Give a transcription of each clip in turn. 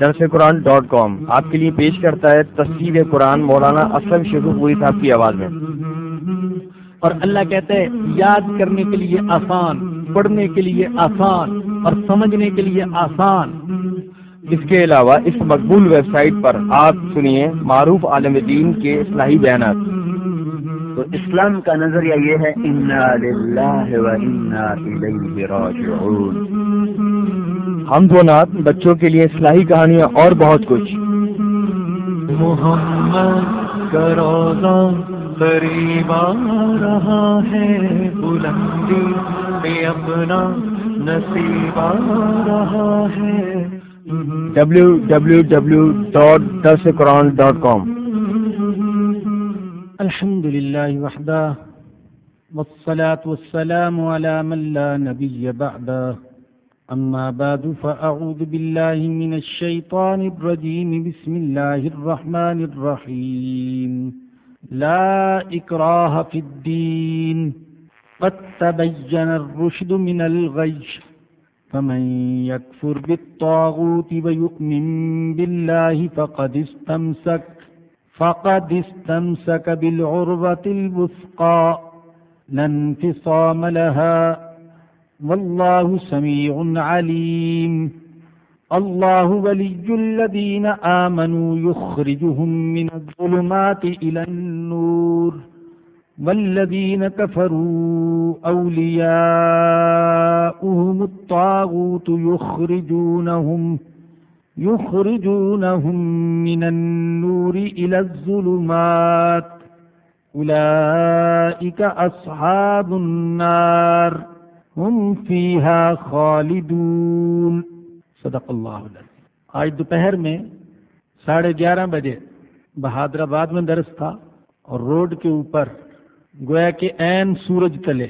درس قرآن ڈاٹ کام آپ کے لیے پیش کرتا ہے تصویر قرآن مولانا اسلم شیخو پوری صاحب کی آواز میں۔ اور اللہ کہتے ہیں یاد کرنے کے لیے آسان، پڑھنے کے لیے آسان اور سمجھنے کے لیے آسان۔ اس کے علاوہ اس مقبول ویب سائٹ پر آپ سنیے معروف عالم دین کے اصلاحی بیانات۔ تو اسلام کا نظریہ یہ ہے ہم دو نات بچوں کے لیے اصلاحی کہانیاں اور بہت کچھ۔ محمد قریب آ رہا ہے بلندی میں اپنا نصیب آ رہا ہے۔ ڈبلو الحمد لله وحده، والصلاة والسلام على من لا نبي بعده. أما بعد، فأعوذ بالله من الشيطان الرجيم. بسم الله الرحمن الرحيم. لا إكراه في الدين. قد تبين الرشد من الغيش. فمن يكفر بالطاغوت ويؤمن بالله فقد استمسك. فقد استمسك بالعروة الوثقى، لا انفصام لها، والله سميع عليم. الله ولي الذين آمنوا يخرجهم من الظلمات إلى النور، والذين كفروا أولياؤهم الطاغوت يخرجونهم يخرجونهم من النور إلى الظلمات. أولئك أصحاب النار. هم فيها خالدون. صدق اللہ علیہ آج دوپہر میں ساڑھے گیارہ بجے بہادر آباد میں درس تھا اور روڈ کے اوپر گویا کہ این سورج تلے.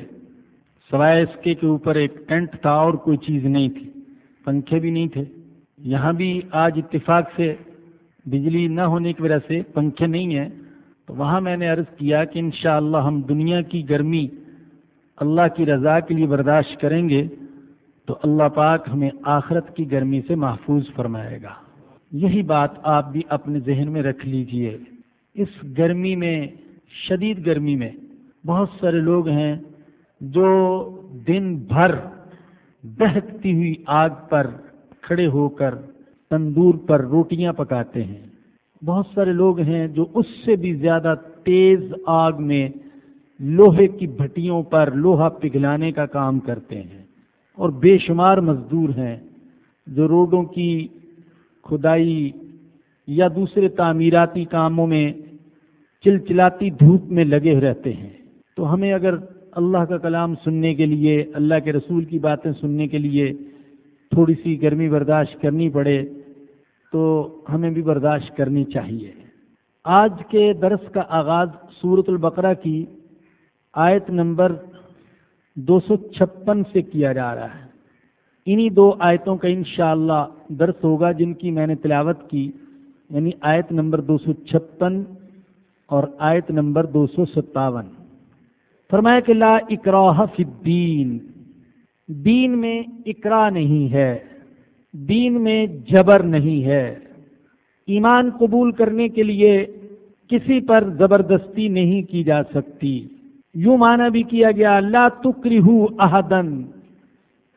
سوائے اس کے کے اوپر ایک ٹینٹ تھا اور کوئی چیز نہیں تھی. پنکھے بھی نہیں تھے. یہاں بھی آج اتفاق سے بجلی نہ ہونے کی وجہ سے پنکھے نہیں ہیں، تو وہاں میں نے عرض کیا کہ انشاءاللہ ہم دنیا کی گرمی اللہ کی رضا کے لیے برداشت کریں گے، تو اللہ پاک ہمیں آخرت کی گرمی سے محفوظ فرمائے گا۔ یہی بات آپ بھی اپنے ذہن میں رکھ لیجیے۔ اس گرمی میں، شدید گرمی میں بہت سارے لوگ ہیں جو دن بھر بہتی ہوئی آگ پر کھڑے ہو کر تندور پر روٹیاں پکاتے ہیں۔ بہت سارے لوگ ہیں جو اس سے بھی زیادہ تیز آگ میں لوہے کی بھٹیوں پر لوہا پگھلانے کا کام کرتے ہیں۔ اور بے شمار مزدور ہیں جو روڈوں کی کھدائی یا دوسرے تعمیراتی کاموں میں چلچلاتی دھوپ میں لگے رہتے ہیں۔ تو ہمیں اگر اللہ کا کلام سننے کے لیے، اللہ کے رسول کی باتیں سننے کے لیے تھوڑی سی گرمی برداشت کرنی پڑے تو ہمیں بھی برداشت کرنی چاہیے۔ آج کے درس کا آغاز سورت البقرہ کی آیت نمبر دو سو چھپن سے کیا جا رہا ہے۔ انہی دو آیتوں کا انشاءاللہ درس ہوگا جن کی میں نے تلاوت کی یعنی آیت نمبر دو سو چھپن اور آیت نمبر دو سو ستاون۔ فرمایا کہ لا اکراہ فی الدین۔ دین میں اکرا نہیں ہے، دین میں جبر نہیں ہے۔ ایمان قبول کرنے کے لیے کسی پر زبردستی نہیں کی جا سکتی۔ یوں معنی بھی کیا گیا، لا تکرہو احدن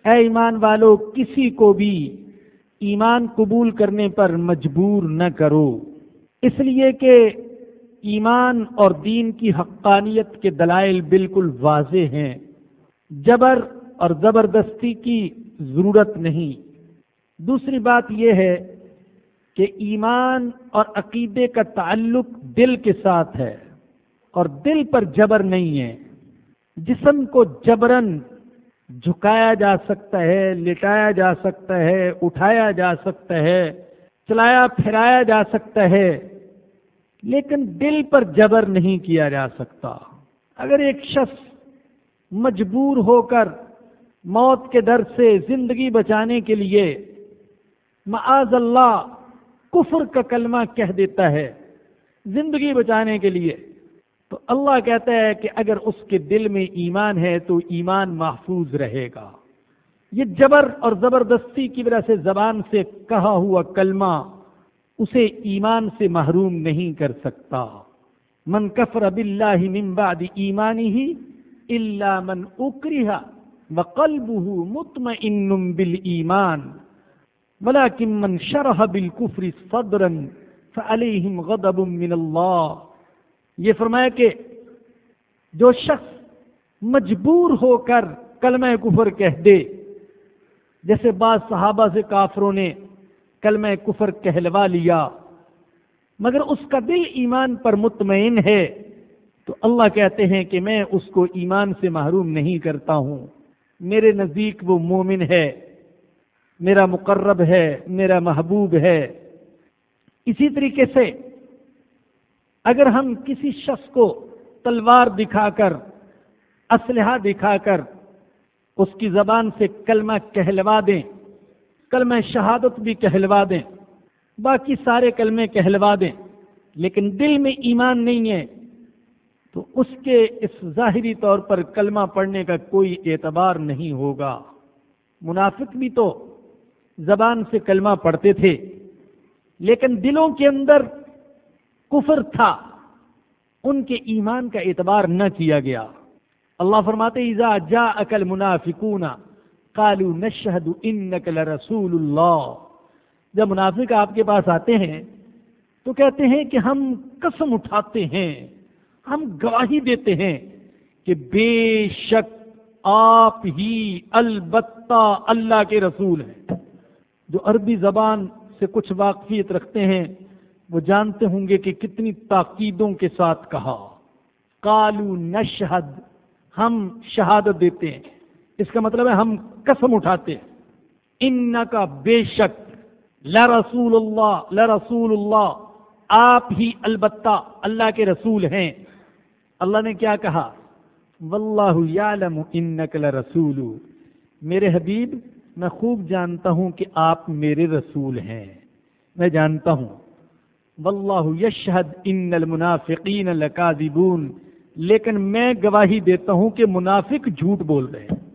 اے ایمان والو، کسی کو بھی ایمان قبول کرنے پر مجبور نہ کرو۔ اس لیے کہ ایمان اور دین کی حقانیت کے دلائل بالکل واضح ہیں۔ جبر اور زبردستی کی ضرورت نہیں۔ دوسری بات یہ ہے کہ ایمان اور عقیدے کا تعلق دل کے ساتھ ہے اور دل پر جبر نہیں ہے۔ جسم کو جبرن جھکایا جا سکتا ہے، لٹایا جا سکتا ہے، اٹھایا جا سکتا ہے، چلایا پھرایا جا سکتا ہے، لیکن دل پر جبر نہیں کیا جا سکتا۔ اگر ایک شخص مجبور ہو کر موت کے در سے زندگی بچانے کے لیے معاذ اللہ کفر کا کلمہ کہہ دیتا ہے زندگی بچانے کے لیے۔ تو اللہ کہتا ہے کہ اگر اس کے دل میں ایمان ہے تو ایمان محفوظ رہے گا۔ یہ جبر اور زبردستی کی وجہ سے زبان سے کہا ہوا کلمہ اسے ایمان سے محروم نہیں کر سکتا۔ من کفر باللہ من بعد ایمانی ہی الا من اکرہ وقلبه مطمئن بالایمان ولكن من شرح بالکفر صدرا فعلیہم غضب من اللہ یہ فرمایا کہ جو شخص مجبور ہو کر کلمہ کفر کہہ دے، جیسے بعض صحابہ سے کافروں نے کلمہ کفر کہلوا لیا، مگر اس کا دل ایمان پر مطمئن ہے، تو اللہ کہتے ہیں کہ میں اس کو ایمان سے محروم نہیں کرتا ہوں۔ میرے نزدیک وہ مومن ہے، میرا مقرب ہے، میرا محبوب ہے۔ اسی طریقے سے اگر ہم کسی شخص کو تلوار دکھا کر، اسلحہ دکھا کر، اس کی زبان سے کلمہ کہلوا دیں، کلمہ شہادت بھی کہلوا دیں، باقی سارے کلمے کہلوا دیں، لیکن دل میں ایمان نہیں ہے تو اس کے اس ظاہری طور پر کلمہ پڑھنے کا کوئی اعتبار نہیں ہوگا۔ منافق بھی تو زبان سے کلمہ پڑھتے تھے، لیکن دلوں کے اندر کفر تھا، ان کے ایمان کا اعتبار نہ کیا گیا۔ اللہ فرماتے، اذا جاءك المنافقون قالوا نشهد انك لرسول اللہ۔ جب منافق آپ کے پاس آتے ہیں تو کہتے ہیں کہ ہم قسم اٹھاتے ہیں۔ ہم گواہی دیتے ہیں کہ بے شک آپ ہی البتہ اللہ کے رسول ہیں۔ جو عربی زبان سے کچھ واقفیت رکھتے ہیں، وہ جانتے ہوں گے کہ کتنی تاکیدوں کے ساتھ کہا۔ کالو نشہد، ہم شہادت دیتے ہیں۔ اس کا مطلب ہے ہم قسم اٹھاتے ہیں۔ ان کا بے شک لا رسول اللہ، لا رسول اللہ، آپ ہی البتہ اللہ کے رسول ہیں۔ اللہ نے کیا کہا؟ واللہ یعلم انک لرسول. میرے حبیب، میں خوب جانتا ہوں کہ آپ میرے رسول ہیں۔ میں جانتا ہوں۔ واللہ یشہد ان المنافقین لکاذبون. لیکن میں گواہی دیتا ہوں کہ منافق جھوٹ بول رہے ہیں۔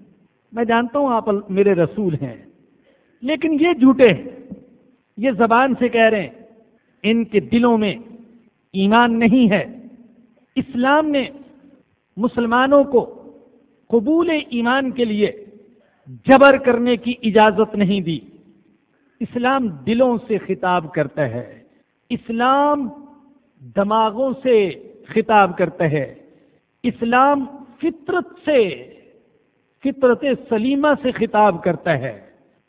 میں جانتا ہوں آپ میرے رسول ہیں۔ لیکن یہ جھوٹے ہیں۔ یہ زبان سے کہہ رہے ہیں۔ ان کے دلوں میں ایمان نہیں ہے۔ اسلام نے مسلمانوں کو قبول ایمان کے لیے جبر کرنے کی اجازت نہیں دی۔ اسلام دلوں سے خطاب کرتا ہے۔ اسلام دماغوں سے خطاب کرتا ہے۔ اسلام فطرت سے، فطرت سلیمہ سے خطاب کرتا ہے۔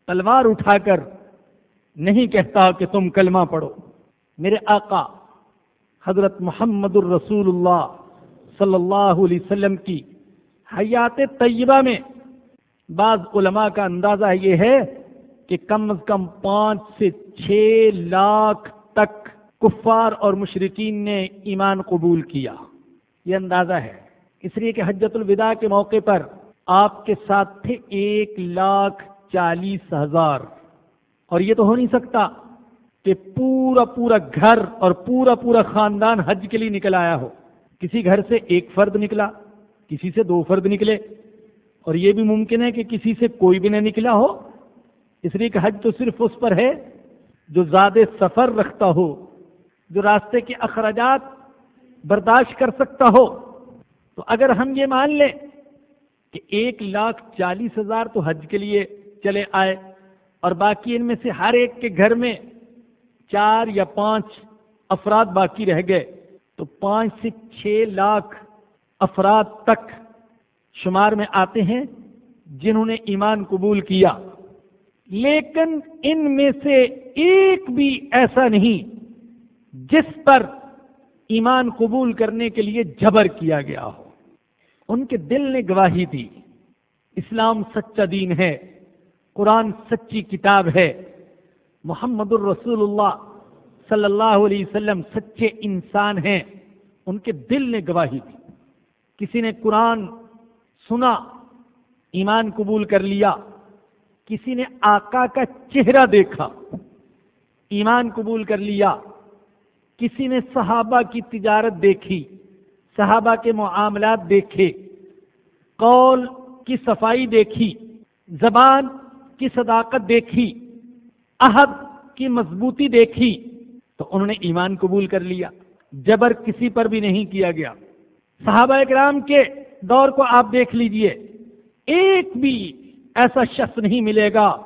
تلوار اٹھا کر نہیں کہتا کہ تم کلمہ پڑھو۔ میرے آقا حضرت محمد الرسول اللہ صلی اللہ علیہ وسلم کی حیات طیبہ میں بعض علماء کا اندازہ یہ ہے کہ کم از کم پانچ سے چھ لاکھ تک کفار اور مشرقین نے ایمان قبول کیا۔ یہ اندازہ ہے۔ اس لیے کہ حجت الوداع کے موقع پر آپ کے ساتھ تھے ایک لاکھ چالیس ہزار اور یہ تو ہو نہیں سکتا۔ کہ پورا پورا گھر اور پورا پورا خاندان حج کے لیے نکل آیا ہو۔ کسی گھر سے ایک فرد نکلا، کسی سے دو فرد نکلے۔ اور یہ بھی ممکن ہے کہ کسی سے کوئی بھی نہ نکلا ہو۔ اس لیے کہ حج تو صرف اس پر ہے جو زیادہ سفر رکھتا ہو، جو راستے کے اخراجات برداشت کر سکتا ہو۔ تو اگر ہم یہ مان لیں کہ ایک لاکھ چالیس ہزار تو حج کے لیے چلے آئے اور باقی ان میں سے ہر ایک کے گھر میں چار یا پانچ افراد باقی رہ گئے، تو پانچ سے چھ لاکھ افراد تک شمار میں آتے ہیں جنہوں نے ایمان قبول کیا۔ لیکن ان میں سے ایک بھی ایسا نہیں جس پر ایمان قبول کرنے کے لیے جبر کیا گیا ہو۔ ان کے دل نے گواہی دی، اسلام سچا دین ہے، قرآن سچی کتاب ہے۔ محمد الرسول اللہ صلی اللہ علیہ وسلم سچے انسان ہیں، ان کے دل نے گواہی دی۔ کسی نے قرآن سنا، ایمان قبول کر لیا، کسی نے آقا کا چہرہ دیکھا، ایمان قبول کر لیا، کسی نے صحابہ کی تجارت دیکھی، صحابہ کے معاملات دیکھے، قول کی صفائی دیکھی، زبان کی صداقت دیکھی۔ عہد کی مضبوطی دیکھی تو انہوں نے ایمان قبول کر لیا۔ جبر کسی پر بھی نہیں کیا گیا۔ صحابہ اکرام کے دور کو آپ دیکھ لیجیے۔ ایک بھی ایسا شخص نہیں ملے گا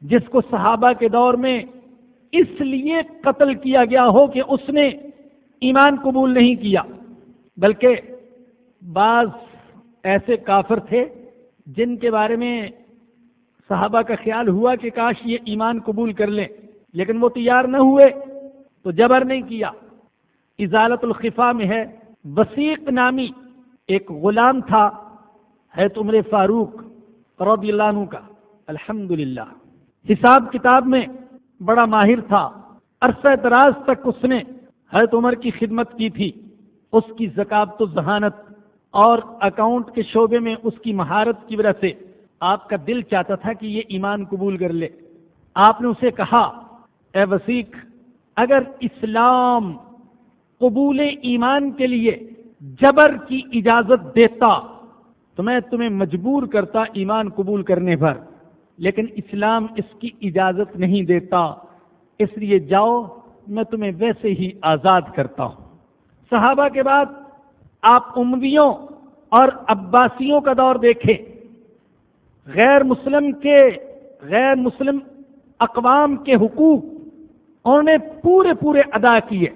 جس کو صحابہ کے دور میں اس لیے قتل کیا گیا ہو کہ اس نے ایمان قبول نہیں کیا۔ بلکہ بعض ایسے کافر تھے جن کے بارے میں صحابہ کا خیال ہوا کہ کاش یہ ایمان قبول کر لیں، لیکن وہ تیار نہ ہوئے، تو جبر نہیں کیا۔ ازالت الخفا میں ہے، وسیق نامی ایک غلام تھا ہے عمر فاروق رضی اللہ عنہ کا۔ الحمد حساب کتاب میں بڑا ماہر تھا۔ عرصہ دراز تک اس نے حضرت عمر کی خدمت کی تھی۔ اس کی زکات و ذہانت اور اکاؤنٹ کے شعبے میں اس کی مہارت کی وجہ سے آپ کا دل چاہتا تھا کہ یہ ایمان قبول کر لے۔ آپ نے اسے کہا، اے وسیق، اگر اسلام قبول ایمان کے لیے جبر کی اجازت دیتا، تو میں تمہیں مجبور کرتا ایمان قبول کرنے پر۔ لیکن اسلام اس کی اجازت نہیں دیتا، اس لیے جاؤ، میں تمہیں ویسے ہی آزاد کرتا ہوں۔ صحابہ کے بعد آپ امویوں اور عباسیوں کا دور دیکھیں۔ غیر مسلم کے غیر مسلم اقوام کے حقوق انہوں نے پورے پورے ادا کیے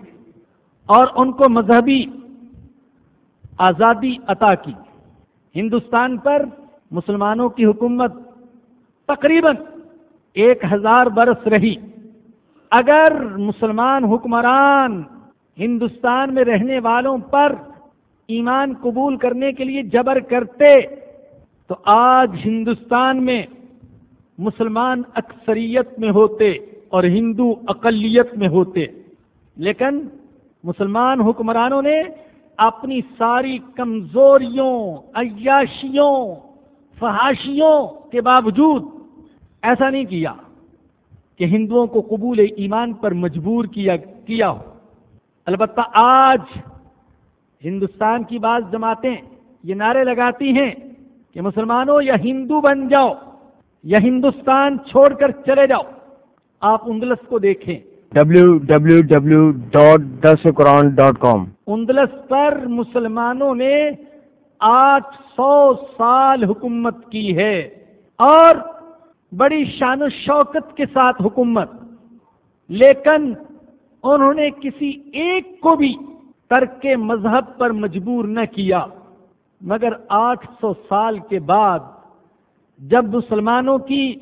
اور ان کو مذہبی آزادی عطا کی۔ ہندوستان پر مسلمانوں کی حکومت تقریباً ایک ہزار برس رہی۔ اگر مسلمان حکمران ہندوستان میں رہنے والوں پر ایمان قبول کرنے کے لیے جبر کرتے تو آج ہندوستان میں مسلمان اکثریت میں ہوتے اور ہندو اقلیت میں ہوتے۔ لیکن مسلمان حکمرانوں نے اپنی ساری کمزوریوں، عیاشیوں، فحاشیوں کے باوجود ایسا نہیں کیا کہ ہندوؤں کو قبول ایمان پر مجبور کیا کیا ہو۔ البتہ آج ہندوستان کی بعض جماعتیں یہ نعرے لگاتی ہیں کہ مسلمانوں یا ہندو بن جاؤ یا ہندوستان چھوڑ کر چلے جاؤ آپ اندلس کو دیکھیں۔ www.dasquran.com اندلس پر مسلمانوں نے آٹھ سو سال حکومت کی ہے اور بڑی شان و شوکت کے ساتھ حکومت لیکن انہوں نے کسی ایک کو بھی ترک مذہب پر مجبور نہ کیا۔ مگر آٹھ سو سال کے بعد جب مسلمانوں کی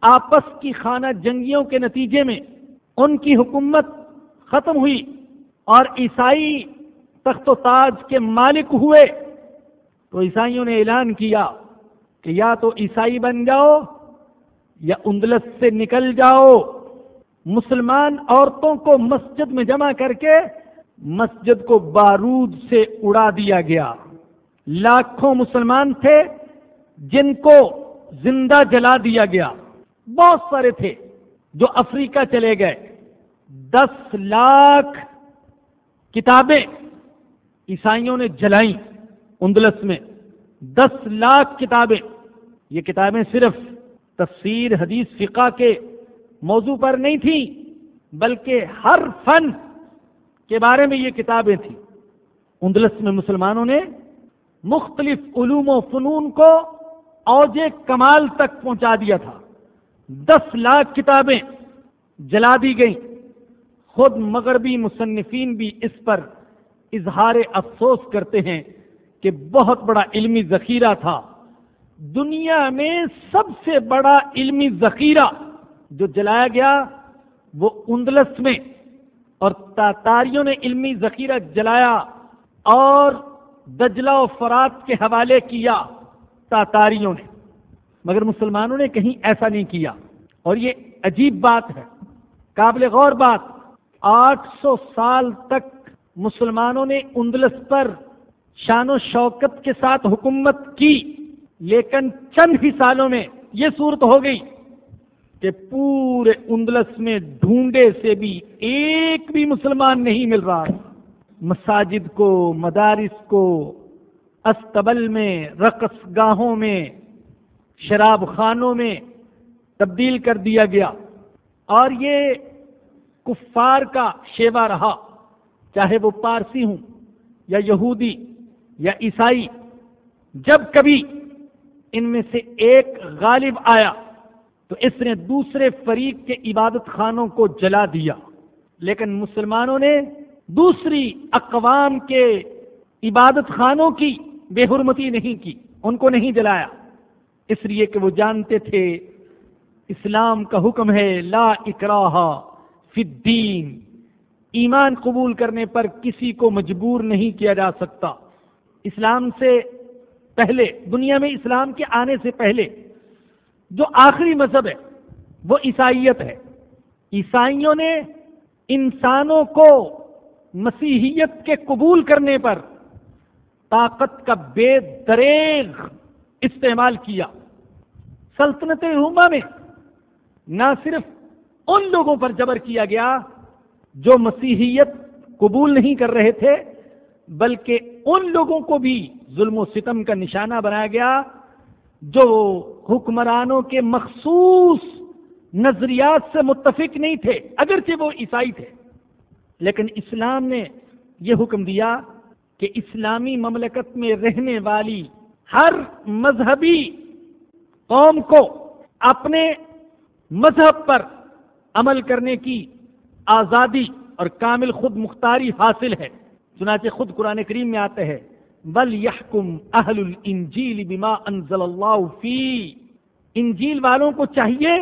آپس کی خانہ جنگیوں کے نتیجے میں ان کی حکومت ختم ہوئی اور عیسائی تخت و تاج کے مالک ہوئے، تو عیسائیوں نے اعلان کیا کہ یا تو عیسائی بن جاؤ یا اندلس سے نکل جاؤ۔ مسلمان عورتوں کو مسجد میں جمع کر کے مسجد کو بارود سے اڑا دیا گیا۔ لاکھوں مسلمان تھے جن کو زندہ جلا دیا گیا۔ بہت سارے تھے جو افریقہ چلے گئے۔ دس لاکھ کتابیں عیسائیوں نے جلائیں اندلس میں۔ دس لاکھ کتابیں۔ یہ کتابیں صرف تفسیر، حدیث، فقہ کے موضوع پر نہیں تھیں، بلکہ ہر فن کے بارے میں یہ کتابیں تھیں۔ اندلس میں مسلمانوں نے مختلف علوم و فنون کو اوج کمال تک پہنچا دیا تھا۔ دس لاکھ کتابیں جلا دی گئیں۔ خود مغربی مصنفین بھی اس پر اظہار افسوس کرتے ہیں کہ بہت بڑا علمی ذخیرہ تھا۔ دنیا میں سب سے بڑا علمی ذخیرہ جو جلایا گیا وہ اندلس میں اور تاتاریوں نے علمی ذخیرہ جلایا اور دجلہ و فرات کے حوالے کیا تاتاریوں نے۔ مگر مسلمانوں نے کہیں ایسا نہیں کیا۔ اور یہ عجیب بات ہے۔ قابل غور بات، آٹھ سو سال تک مسلمانوں نے اندلس پر شان و شوکت کے ساتھ حکومت کی، لیکن چند ہی سالوں میں یہ صورت ہو گئی کہ پورے اندلس میں ڈھونڈے سے بھی ایک بھی مسلمان نہیں مل رہا۔ مساجد کو، مدارس کو، استبل میں، رقص گاہوں میں، شراب خانوں میں تبدیل کر دیا گیا۔ اور یہ کفار کا شیوا رہا، چاہے وہ پارسی ہوں یا یہودی یا عیسائی۔ جب کبھی ان میں سے ایک غالب آیا، تو اس نے دوسرے فریق کے عبادت خانوں کو جلا دیا۔ لیکن مسلمانوں نے دوسری اقوام کے عبادت خانوں کی بے حرمتی نہیں کی، ان کو نہیں جلایا۔ اس لیے کہ وہ جانتے تھے، اسلام کا حکم ہے، لا اکراہ فی الدین۔ ایمان قبول کرنے پر کسی کو مجبور نہیں کیا جا سکتا۔ اسلام سے پہلے، دنیا میں اسلام کے آنے سے پہلے، جو آخری مذہب ہے، وہ عیسائیت ہے۔ عیسائیوں نے انسانوں کو مسیحیت کے قبول کرنے پر طاقت کا بے دریغ استعمال کیا۔ سلطنت روما میں نہ صرف ان لوگوں پر جبر کیا گیا جو مسیحیت قبول نہیں کر رہے تھے، بلکہ ان لوگوں کو بھی ظلم و ستم کا نشانہ بنایا گیا جو حکمرانوں کے مخصوص نظریات سے متفق نہیں تھے، اگرچہ وہ عیسائی تھے۔ لیکن اسلام نے یہ حکم دیا کہ اسلامی مملکت میں رہنے والی ہر مذہبی قوم کو اپنے مذہب پر عمل کرنے کی آزادی اور کامل خود مختاری حاصل ہے۔ چنانچہ خود قرآن کریم میں آتے ہیں، بل یحکم اہل الانجیل بما انزل اللہ فی۔ انجیل والوں کو چاہیے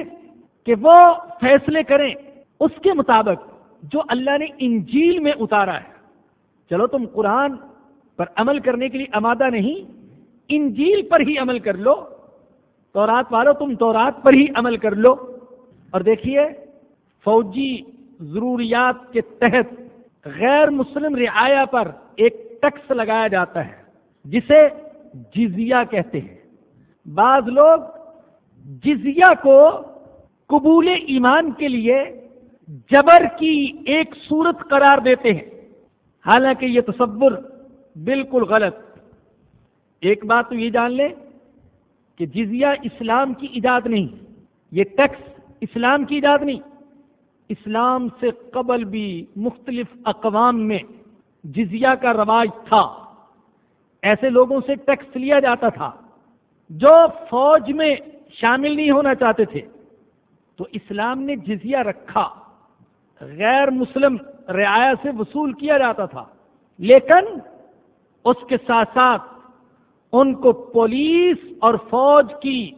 کہ وہ فیصلے کریں۔ اس کے مطابق جو اللہ نے انجیل میں اتارا ہے۔ چلو تم قرآن پر عمل کرنے کے لیے آمادہ نہیں، انجیل پر ہی عمل کر لو، تورات والو، تم تورات پر ہی عمل کر لو۔ اور دیکھیے، فوجی ضروریات کے تحت غیر مسلم رعایا پر ایک ٹیکس لگایا جاتا ہے، جسے جزیہ کہتے ہیں۔ بعض لوگ جزیہ کو قبول ایمان کے لیے جبر کی ایک صورت قرار دیتے ہیں۔ حالانکہ یہ تصور بالکل غلط۔ ایک بات تو یہ جان لیں کہ جزیہ اسلام کی ایجاد نہیں، یہ ٹیکس اسلام کی ایجاد نہیں۔ اسلام سے قبل بھی مختلف اقوام میں جزیہ کا رواج تھا۔ ایسے لوگوں سے ٹیکس لیا جاتا تھا جو فوج میں شامل نہیں ہونا چاہتے تھے۔ تو اسلام نے جزیہ رکھا۔ غیر مسلم رعایا سے وصول کیا جاتا تھا، لیکن اس کے ساتھ ساتھ ان کو پولیس اور فوج کی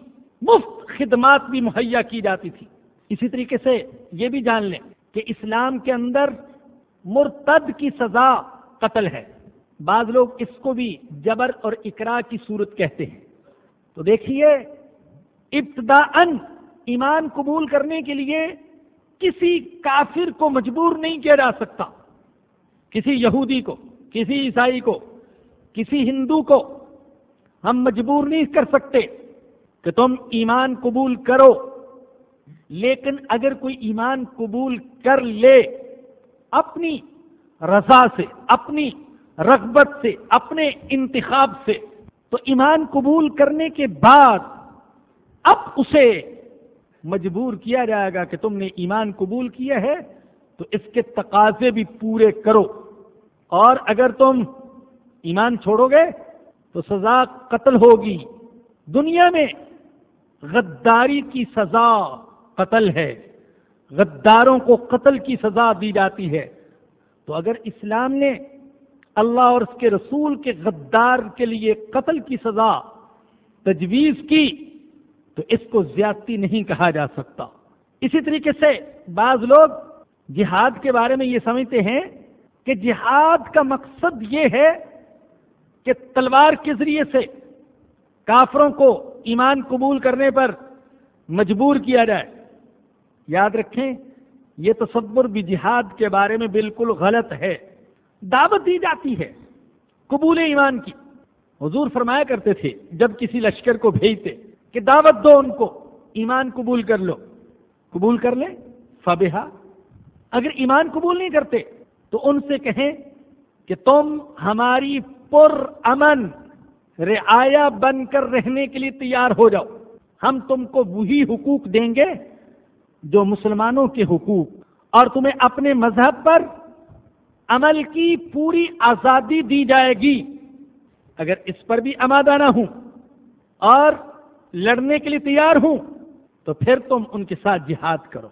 مفت خدمات بھی مہیا کی جاتی تھی۔ اسی طریقے سے یہ بھی جان لیں کہ اسلام کے اندر مرتد کی سزا قتل ہے۔ بعض لوگ اس کو بھی جبر اور اقرا کی صورت کہتے ہیں۔ تو دیکھیے، ابتدا ایمان قبول کرنے کے لیے کسی کافر کو مجبور نہیں کیا جا سکتا۔ کسی یہودی کو، کسی عیسائی کو، کسی ہندو کو ہم مجبور نہیں کر سکتے کہ تم ایمان قبول کرو۔ لیکن اگر کوئی ایمان قبول کر لے، اپنی رضا سے، اپنی رغبت سے، اپنے انتخاب سے، تو ایمان قبول کرنے کے بعد اب اسے مجبور کیا جائے گا کہ تم نے ایمان قبول کیا ہے، تو اس کے تقاضے بھی پورے کرو۔ اور اگر تم ایمان چھوڑو گے، تو سزا قتل ہوگی۔ دنیا میں غداری کی سزا قتل ہے۔ غداروں کو قتل کی سزا دی جاتی ہے۔ تو اگر اسلام نے اللہ اور اس کے رسول کے غدار کے لیے قتل کی سزا تجویز کی تو اس کو زیادتی نہیں کہا جا سکتا۔ اسی طریقے سے بعض لوگ جہاد کے بارے میں یہ سمجھتے ہیں کہ جہاد کا مقصد یہ ہے کہ تلوار کے ذریعے سے کافروں کو ایمان قبول کرنے پر مجبور کیا جائے۔ یاد رکھیں، یہ تصور بھی جہاد کے بارے میں بالکل غلط ہے۔ دعوت دی جاتی ہے قبول ایمان کی۔ حضور فرمایا کرتے تھے، جب کسی لشکر کو بھیجتے کہ دعوت دو ان کو، ایمان قبول کر لو۔ قبول کر لیں؟ فبہ اگر ایمان قبول نہیں کرتے، تو ان سے کہیں کہ تم ہماری پر امن، رعایا بن کر رہنے کے لیے تیار ہو جاؤ۔ ہم تم کو وہی حقوق دیں گے جو مسلمانوں کے حقوق۔ اور تمہیں اپنے مذہب پر عمل کی پوری آزادی دی جائے گی۔ اگر اس پر بھی آمادہ نہ ہوں۔ اور لڑنے کے لیے تیار ہوں، تو پھر تم ان کے ساتھ جہاد کرو۔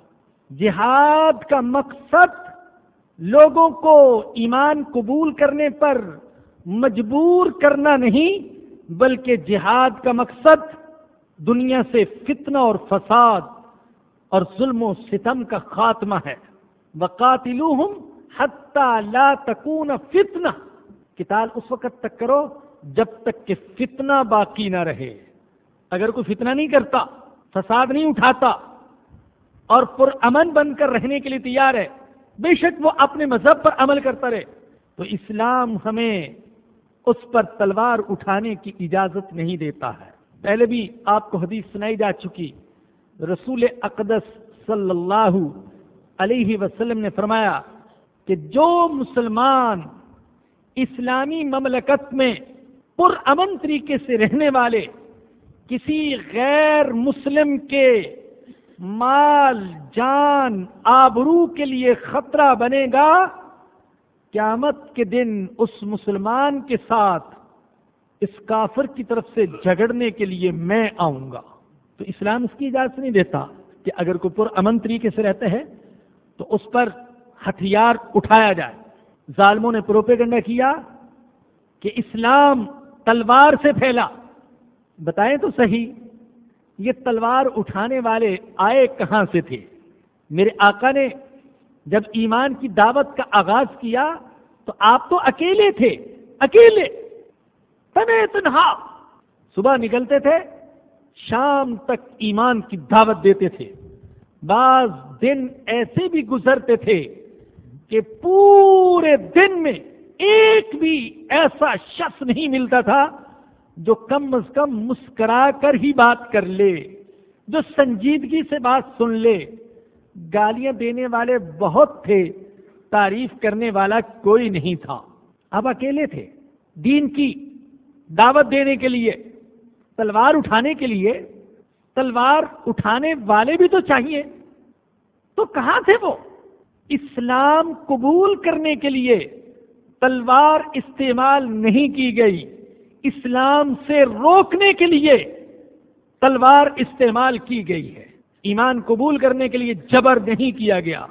جہاد کا مقصد لوگوں کو ایمان قبول کرنے پر مجبور کرنا نہیں، بلکہ جہاد کا مقصد دنیا سے فتنہ اور فساد اور ظلم و ستم کا خاتمہ ہے۔ وقاتلوہم حتی لا تکون فتنہ۔ کتاب اس وقت تک کرو جب تک کہ فتنہ باقی نہ رہے۔ اگر کوئی فتنہ نہیں کرتا، فساد نہیں اٹھاتا اور پر امن بن کر رہنے کے لیے تیار ہے، بے شک وہ اپنے مذہب پر عمل کرتا رہے، تو اسلام ہمیں اس پر تلوار اٹھانے کی اجازت نہیں دیتا ہے۔ پہلے بھی آپ کو حدیث سنائی جا چکی، رسول اقدس صلی اللہ علیہ وسلم نے فرمایا کہ جو مسلمان اسلامی مملکت میں پر امن طریقے سے رہنے والے کسی غیر مسلم کے مال، جان، آبرو کے لیے خطرہ بنے گا، قیامت کے دن اس مسلمان کے ساتھ اس کافر کی طرف سے جھگڑنے کے لیے میں آؤں گا۔ تو اسلام اس کی اجازت نہیں دیتا کہ اگر کوئی پر امن طریقے سے رہتا ہے تو اس پر ہتھیار اٹھایا جائے۔ ظالموں نے پروپیگنڈا کیا کہ اسلام تلوار سے پھیلا۔ بتائیں تو صحیح، یہ تلوار اٹھانے والے آئے کہاں سے تھے؟ میرے آقا نے جب ایمان کی دعوت کا آغاز کیا تو آپ تو اکیلے تھے، اکیلے تنہے تنہا۔ صبح نکلتے تھے، شام تک ایمان کی دعوت دیتے تھے۔ بعض دن ایسے بھی گزرتے تھے کہ پورے دن میں ایک بھی ایسا شخص نہیں ملتا تھا جو کم از کم مسکرا کر ہی بات کر لے، جو سنجیدگی سے بات سن لے۔ گالیاں دینے والے بہت تھے، تعریف کرنے والا کوئی نہیں تھا۔ اب اکیلے تھے، دین کی دعوت دینے کے لیے، تلوار اٹھانے کے لیے۔ تلوار اٹھانے والے بھی تو چاہیے۔ تو کہاں تھے وہ؟ اسلام قبول کرنے کے لیے تلوار استعمال نہیں کی گئی۔ اسلام سے روکنے کے لیے تلوار استعمال کی گئی ہے۔ ایمان قبول کرنے کے لیے جبر نہیں کیا گیا۔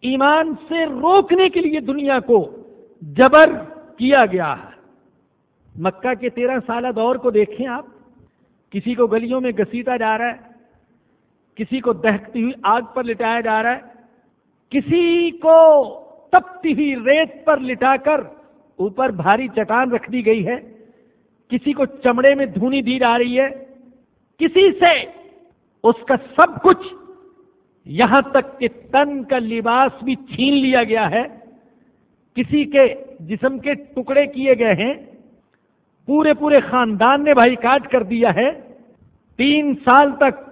ایمان سے روکنے کے لیے دنیا کو جبر کیا گیا ہے۔ مکہ کے تیرہ سالہ دور کو دیکھیں آپ۔ کسی کو گلیوں میں گسیتا جا رہا ہے، کسی کو دہتی ہوئی آگ پر لٹایا جا رہا ہے، کسی کو تپتی ہوئی ریت پر لٹا کر اوپر بھاری چٹان رکھ دی گئی ہے۔ کسی کو چمڑے میں دھونی دی جا رہی ہے، کسی سے اس کا سب کچھ یہاں تک کہ تن کا لباس بھی چھین لیا گیا ہے۔ کسی کے جسم کے ٹکڑے کیے گئے ہیں۔ پورے پورے خاندان نے بھائی کاٹ کر دیا ہے۔ تین سال تک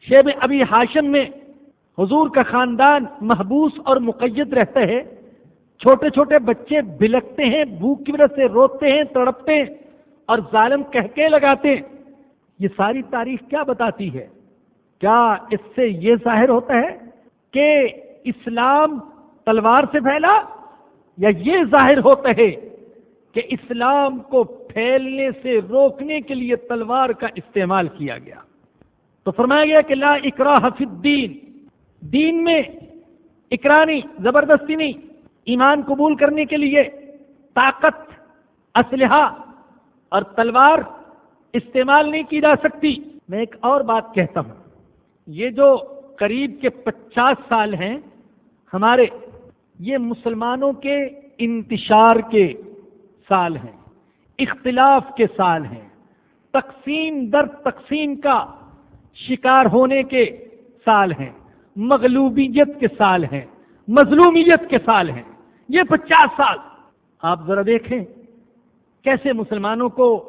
شیب ابھی ہاشم میں حضور کا خاندان محبوس اور مقید رہتا ہے چھوٹے چھوٹے بچے بلکتے ہیں، بھوک کی وجہ سے روتے ہیں، تڑپتے ہیں۔ اور ظالم کہکے لگاتے ہیں۔ یہ ساری تاریخ کیا بتاتی ہے؟ کیا اس سے یہ ظاہر ہوتا ہے کہ اسلام تلوار سے پھیلا یا یہ ظاہر ہوتا ہے کہ اسلام کو پھیلنے سے روکنے کے لیے تلوار کا استعمال کیا گیا؟ تو فرمایا گیا کہ لا اکراہ فی الدین۔ دین میں اکرانی، زبردستی نہیں، ایمان قبول کرنے کے لیے طاقت، اسلحہ اور تلوار استعمال نہیں کی جا سکتی۔ میں ایک اور بات کہتا ہوں۔ یہ جو قریب کے پچاس سال ہیں، ہمارے، یہ مسلمانوں کے انتشار کے سال ہیں، اختلاف کے سال ہیں۔ تقسیم در تقسیم کا شکار ہونے کے سال ہیں۔ مغلوبیت کے سال ہیں۔ مظلومیت کے سال ہیں۔ یہ پچاس سال۔ آپ ذرا دیکھیں۔ کیسے مسلمانوں کو